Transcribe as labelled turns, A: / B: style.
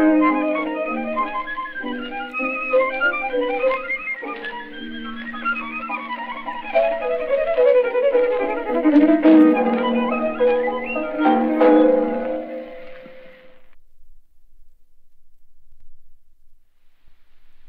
A: Música